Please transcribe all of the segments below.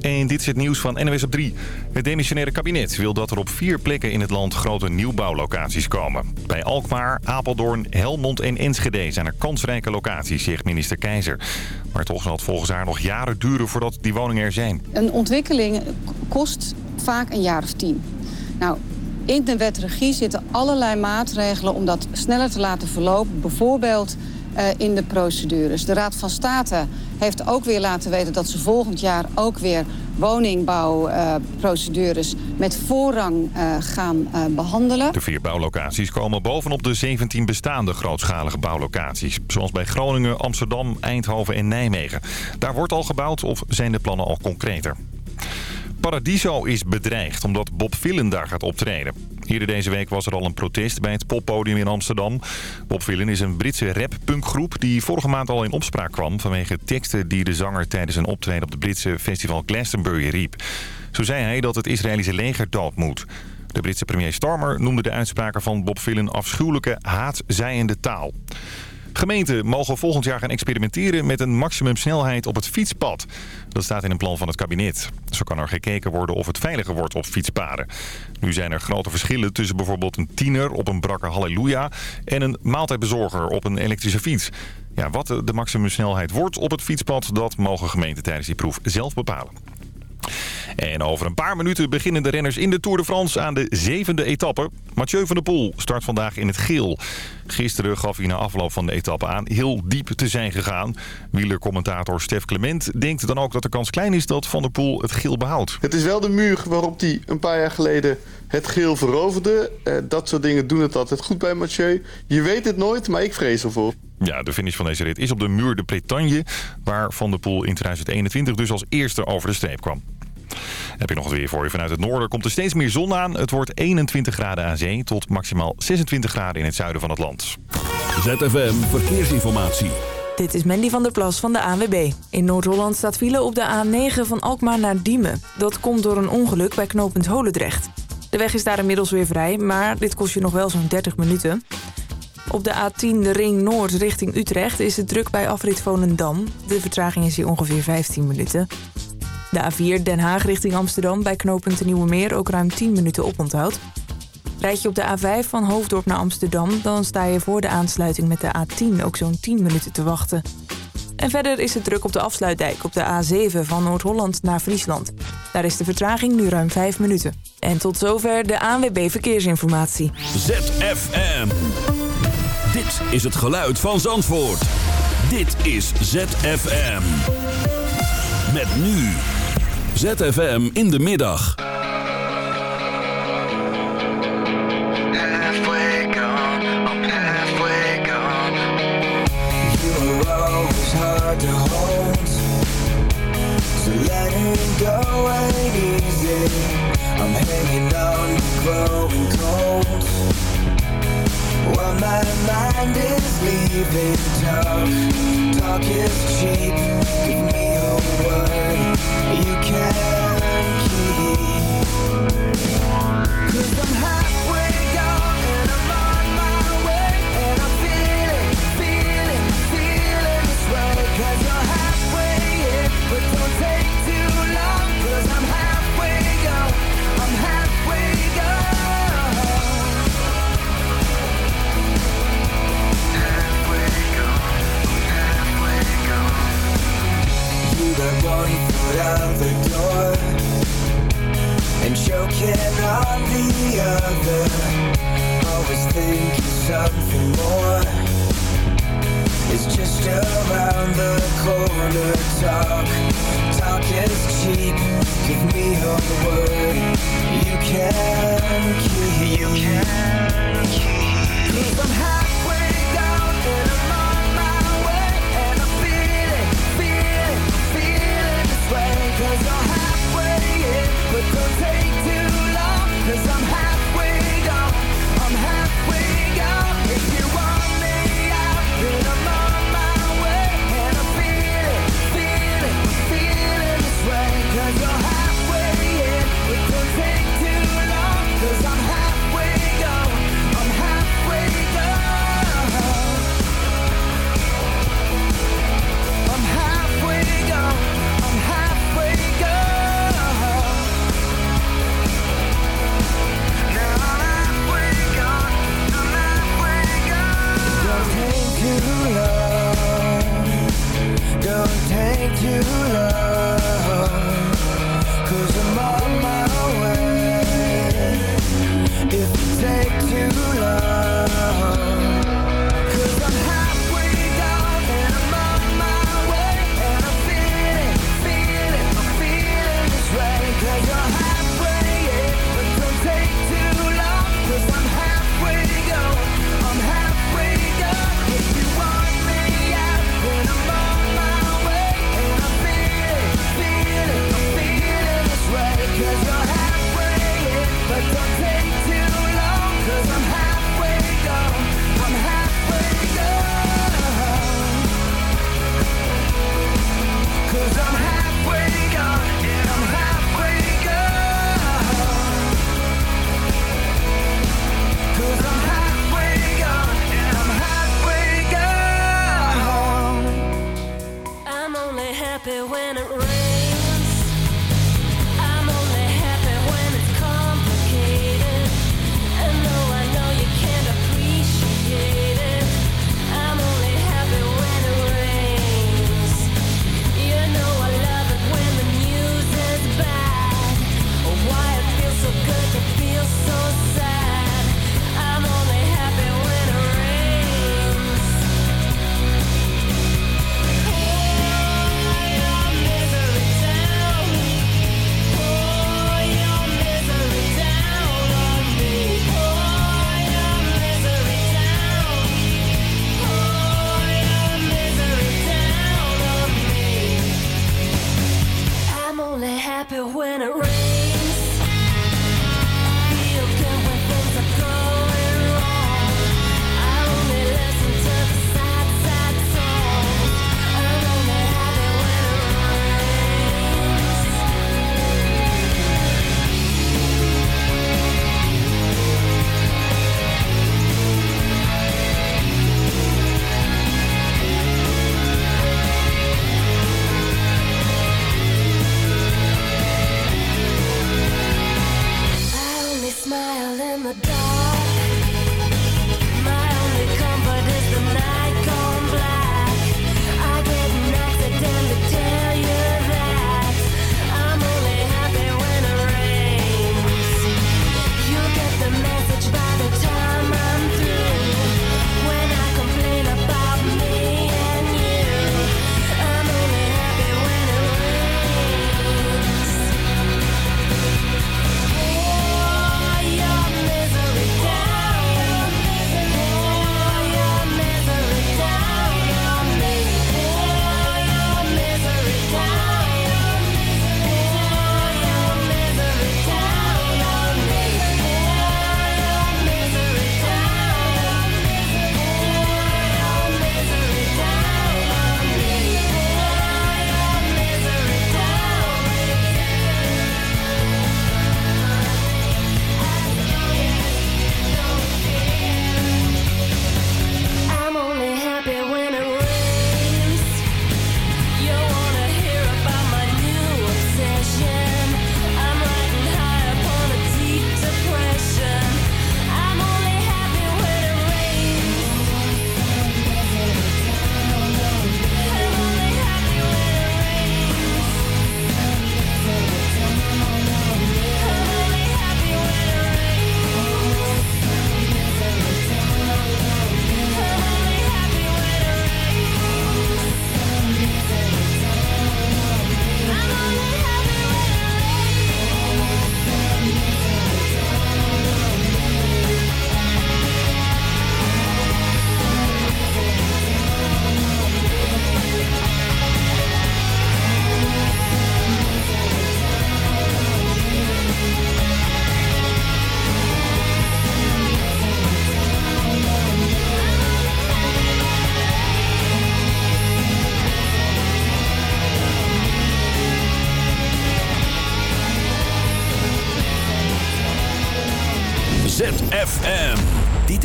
En dit is het nieuws van NWS op 3. Het demissionaire kabinet wil dat er op vier plekken in het land grote nieuwbouwlocaties komen. Bij Alkmaar, Apeldoorn, Helmond en Enschede zijn er kansrijke locaties, zegt minister Keizer. Maar toch zal het volgens haar nog jaren duren voordat die woningen er zijn. Een ontwikkeling kost vaak een jaar of tien. Nou, in de wet regie zitten allerlei maatregelen om dat sneller te laten verlopen. Bijvoorbeeld uh, in de procedures. De Raad van State heeft ook weer laten weten dat ze volgend jaar ook weer woningbouwprocedures met voorrang uh, gaan behandelen. De vier bouwlocaties komen bovenop de 17 bestaande grootschalige bouwlocaties. Zoals bij Groningen, Amsterdam, Eindhoven en Nijmegen. Daar wordt al gebouwd of zijn de plannen al concreter. Paradiso is bedreigd omdat Bob Villen daar gaat optreden. Eerder deze week was er al een protest bij het poppodium in Amsterdam. Bob Villen is een Britse rap-punkgroep die vorige maand al in opspraak kwam... vanwege teksten die de zanger tijdens een optreden op de Britse festival Glastonbury riep. Zo zei hij dat het Israëlische leger dood moet. De Britse premier Starmer noemde de uitspraken van Bob Villen afschuwelijke haatzaaiende taal. Gemeenten mogen volgend jaar gaan experimenteren met een maximumsnelheid op het fietspad. Dat staat in een plan van het kabinet. Zo kan er gekeken worden of het veiliger wordt op fietspaden. Nu zijn er grote verschillen tussen bijvoorbeeld een tiener op een brakke Halleluja... en een maaltijdbezorger op een elektrische fiets. Ja, wat de maximumsnelheid wordt op het fietspad... dat mogen gemeenten tijdens die proef zelf bepalen. En over een paar minuten beginnen de renners in de Tour de France aan de zevende etappe. Mathieu van der Poel start vandaag in het geel. Gisteren gaf hij na afloop van de etappe aan heel diep te zijn gegaan. Wielercommentator Stef Clement denkt dan ook dat de kans klein is dat Van der Poel het geel behoudt. Het is wel de muur waarop hij een paar jaar geleden het geel veroverde. Eh, dat soort dingen doen het altijd goed bij Mathieu. Je weet het nooit, maar ik vrees ervoor. Ja, de finish van deze rit is op de muur de Bretagne... waar Van der Poel in 2021 dus als eerste over de streep kwam. Heb je nog het weer voor je. Vanuit het noorden komt er steeds meer zon aan. Het wordt 21 graden aan zee tot maximaal 26 graden in het zuiden van het land. ZFM Verkeersinformatie. Dit is Mandy van der Plas van de ANWB. In Noord-Holland staat file op de A9 van Alkmaar naar Diemen. Dat komt door een ongeluk bij knooppunt Holendrecht. De weg is daar inmiddels weer vrij, maar dit kost je nog wel zo'n 30 minuten. Op de A10 de Ring Noord richting Utrecht is het druk bij afrit Volendam. De vertraging is hier ongeveer 15 minuten. De A4 Den Haag richting Amsterdam bij knooppunt de Nieuwe Meer ook ruim 10 minuten oponthoud. Rijd je op de A5 van Hoofddorp naar Amsterdam... dan sta je voor de aansluiting met de A10 ook zo'n 10 minuten te wachten. En verder is het druk op de afsluitdijk op de A7 van Noord-Holland naar Friesland. Daar is de vertraging nu ruim 5 minuten. En tot zover de ANWB Verkeersinformatie. ZFM. Dit is het geluid van Zandvoort. Dit is ZFM. Met nu... ZFM in de middag. To hold. Go. I'm hanging on, growing cold. While my mind is leaving talk Talk is cheap Give me a word You can keep Cause I'm halfway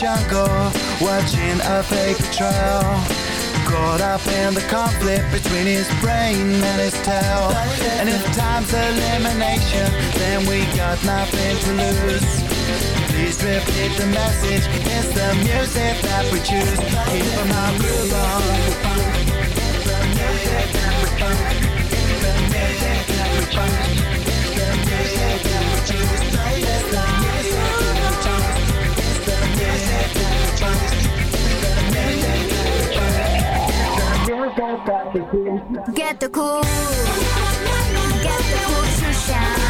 jungle watching a paper trail. Caught up in the conflict between his brain and his tail. And if time's elimination, then we got nothing to lose. Please repeat the message. It's the music that we choose. Keep groove on. Get the cool. Get the cool，Get the cool 是啥？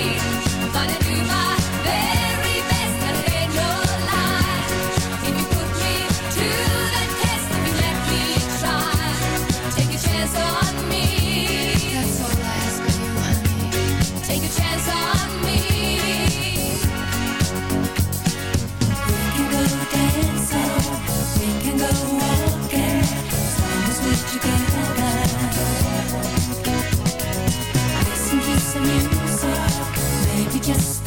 just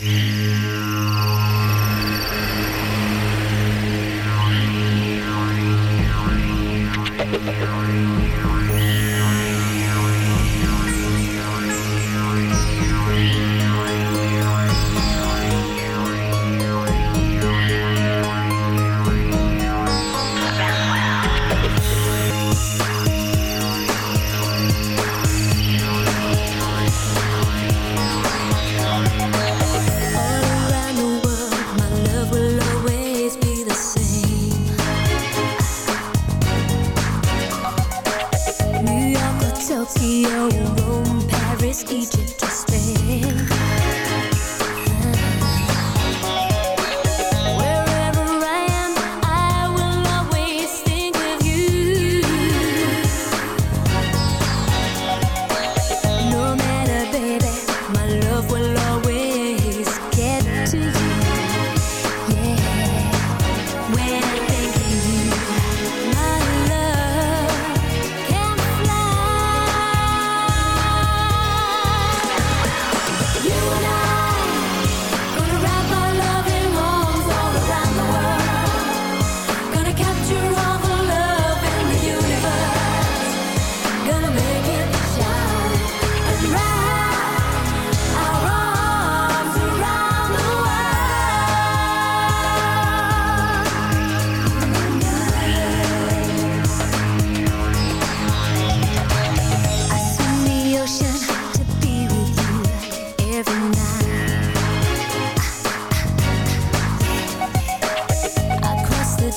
Música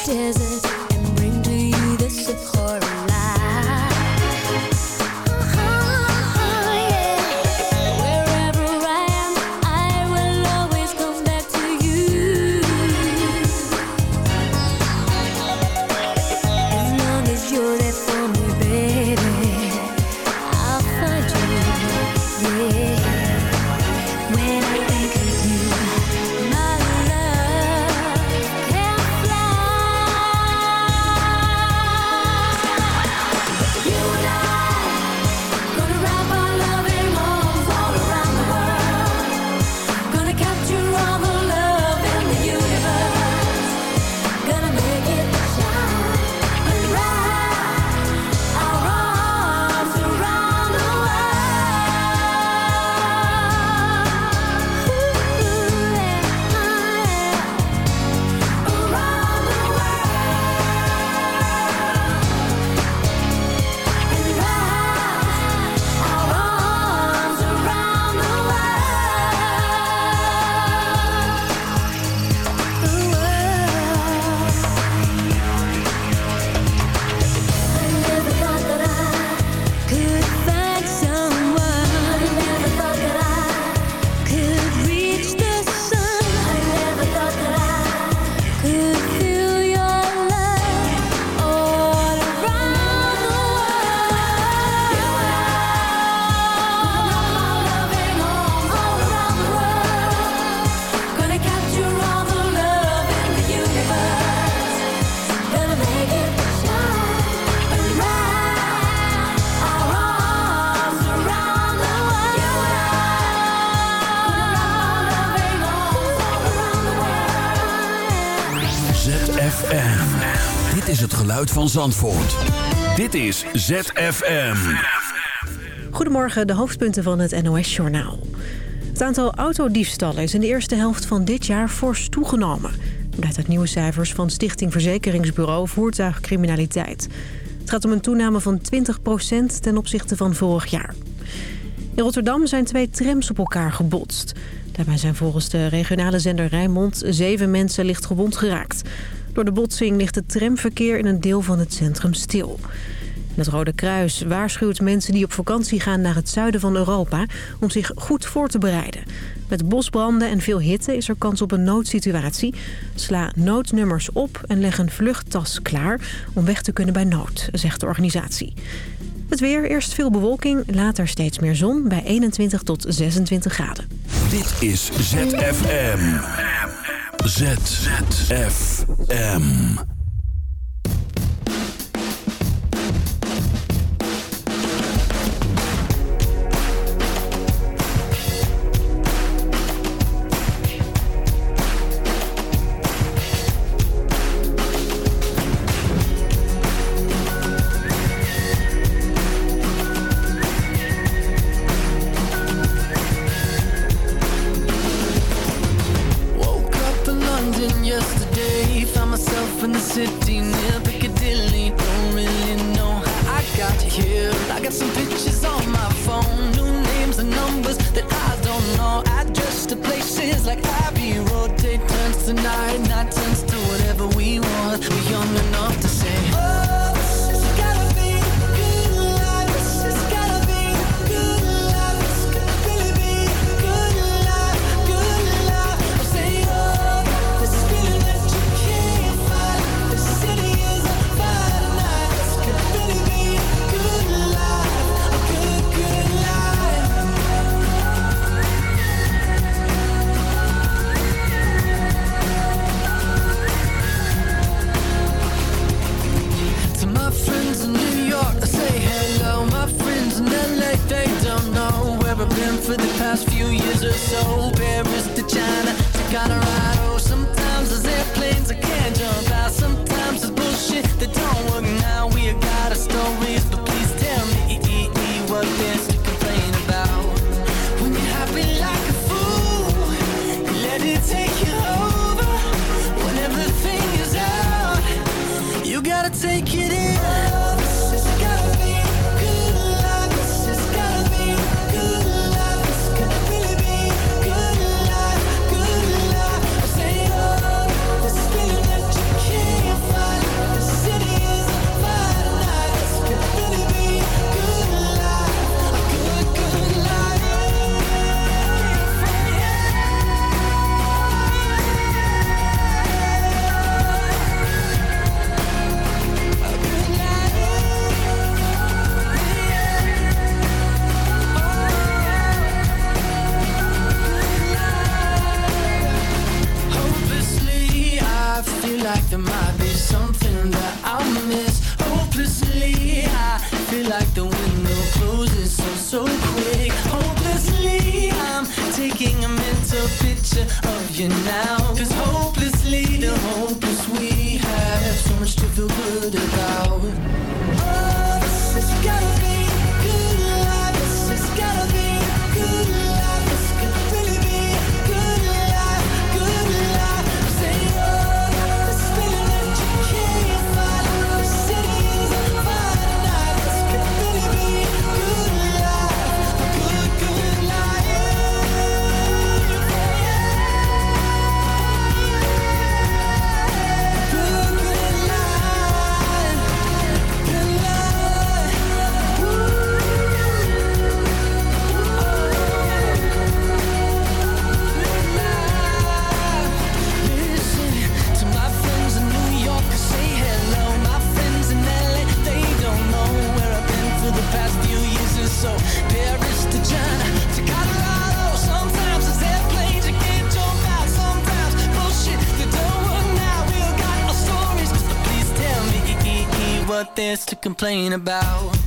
desert Dit is het geluid van Zandvoort. Dit is ZFM. Goedemorgen, de hoofdpunten van het NOS-journaal. Het aantal autodiefstallen is in de eerste helft van dit jaar fors toegenomen. Blijkt uit nieuwe cijfers van Stichting Verzekeringsbureau Voertuigcriminaliteit. Het gaat om een toename van 20% ten opzichte van vorig jaar. In Rotterdam zijn twee trams op elkaar gebotst. Daarbij zijn volgens de regionale zender Rijnmond zeven mensen licht gewond geraakt. Door de botsing ligt het tramverkeer in een deel van het centrum stil. Het Rode Kruis waarschuwt mensen die op vakantie gaan naar het zuiden van Europa... om zich goed voor te bereiden. Met bosbranden en veel hitte is er kans op een noodsituatie. Sla noodnummers op en leg een vluchttas klaar om weg te kunnen bij nood, zegt de organisatie. Het weer, eerst veel bewolking, later steeds meer zon bij 21 tot 26 graden. Dit is ZFM. ZFM. you now. this there's to complain about.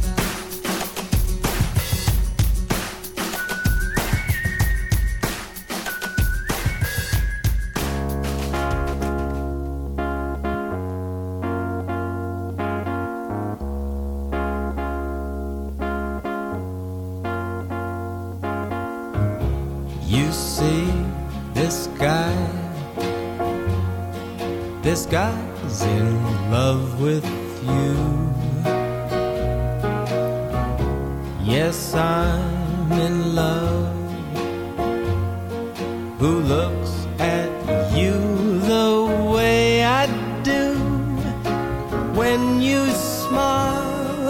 when you smile,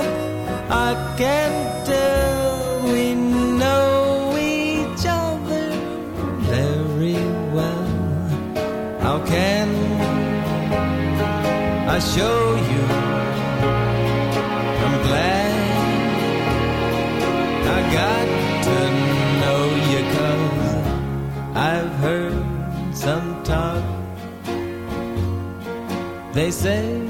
I can tell we know each other very well. How can I show you? I'm glad I got to know you, cause I've heard some talk. They say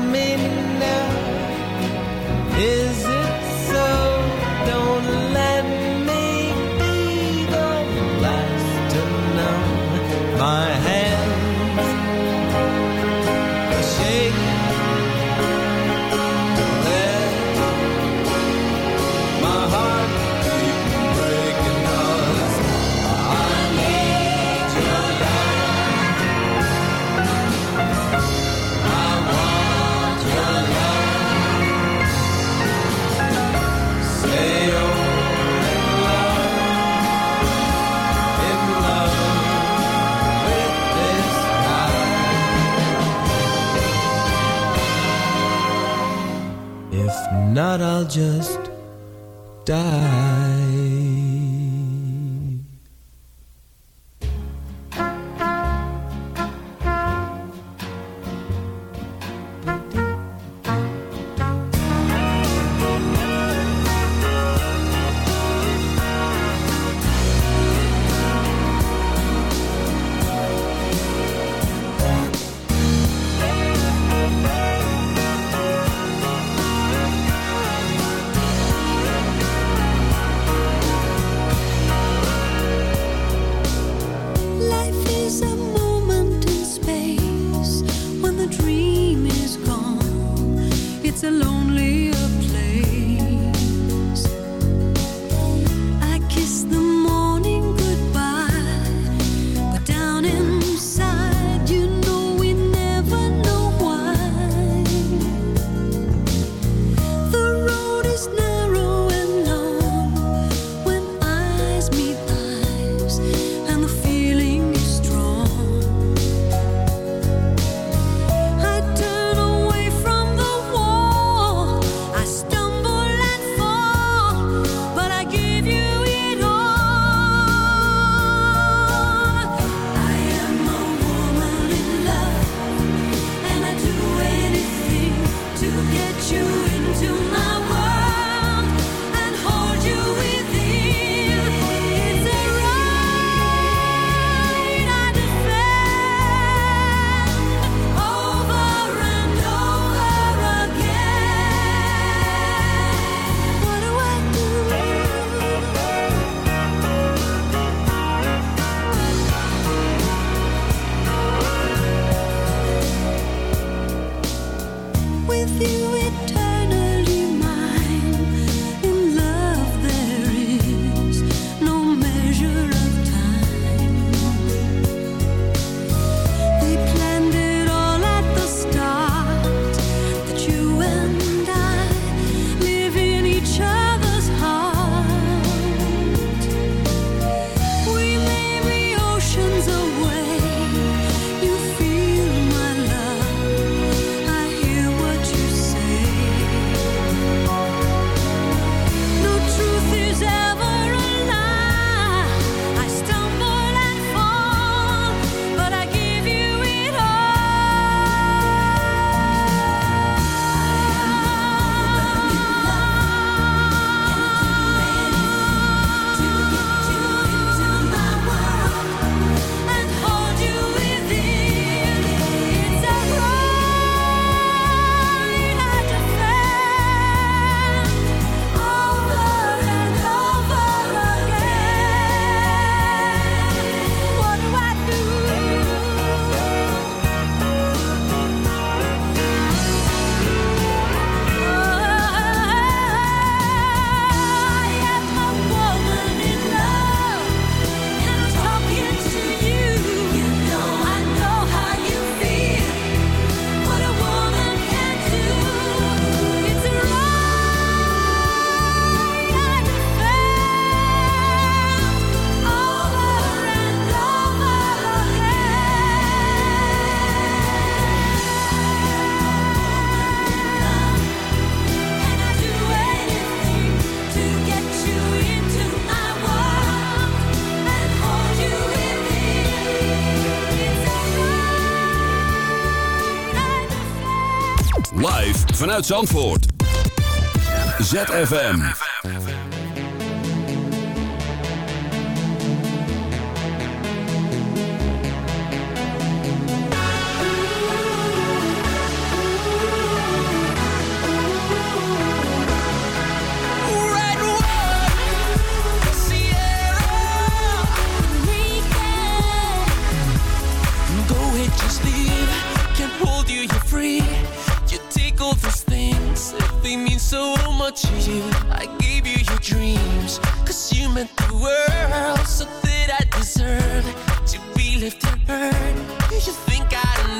made Zandvoort. ZFM. hurt. You should think I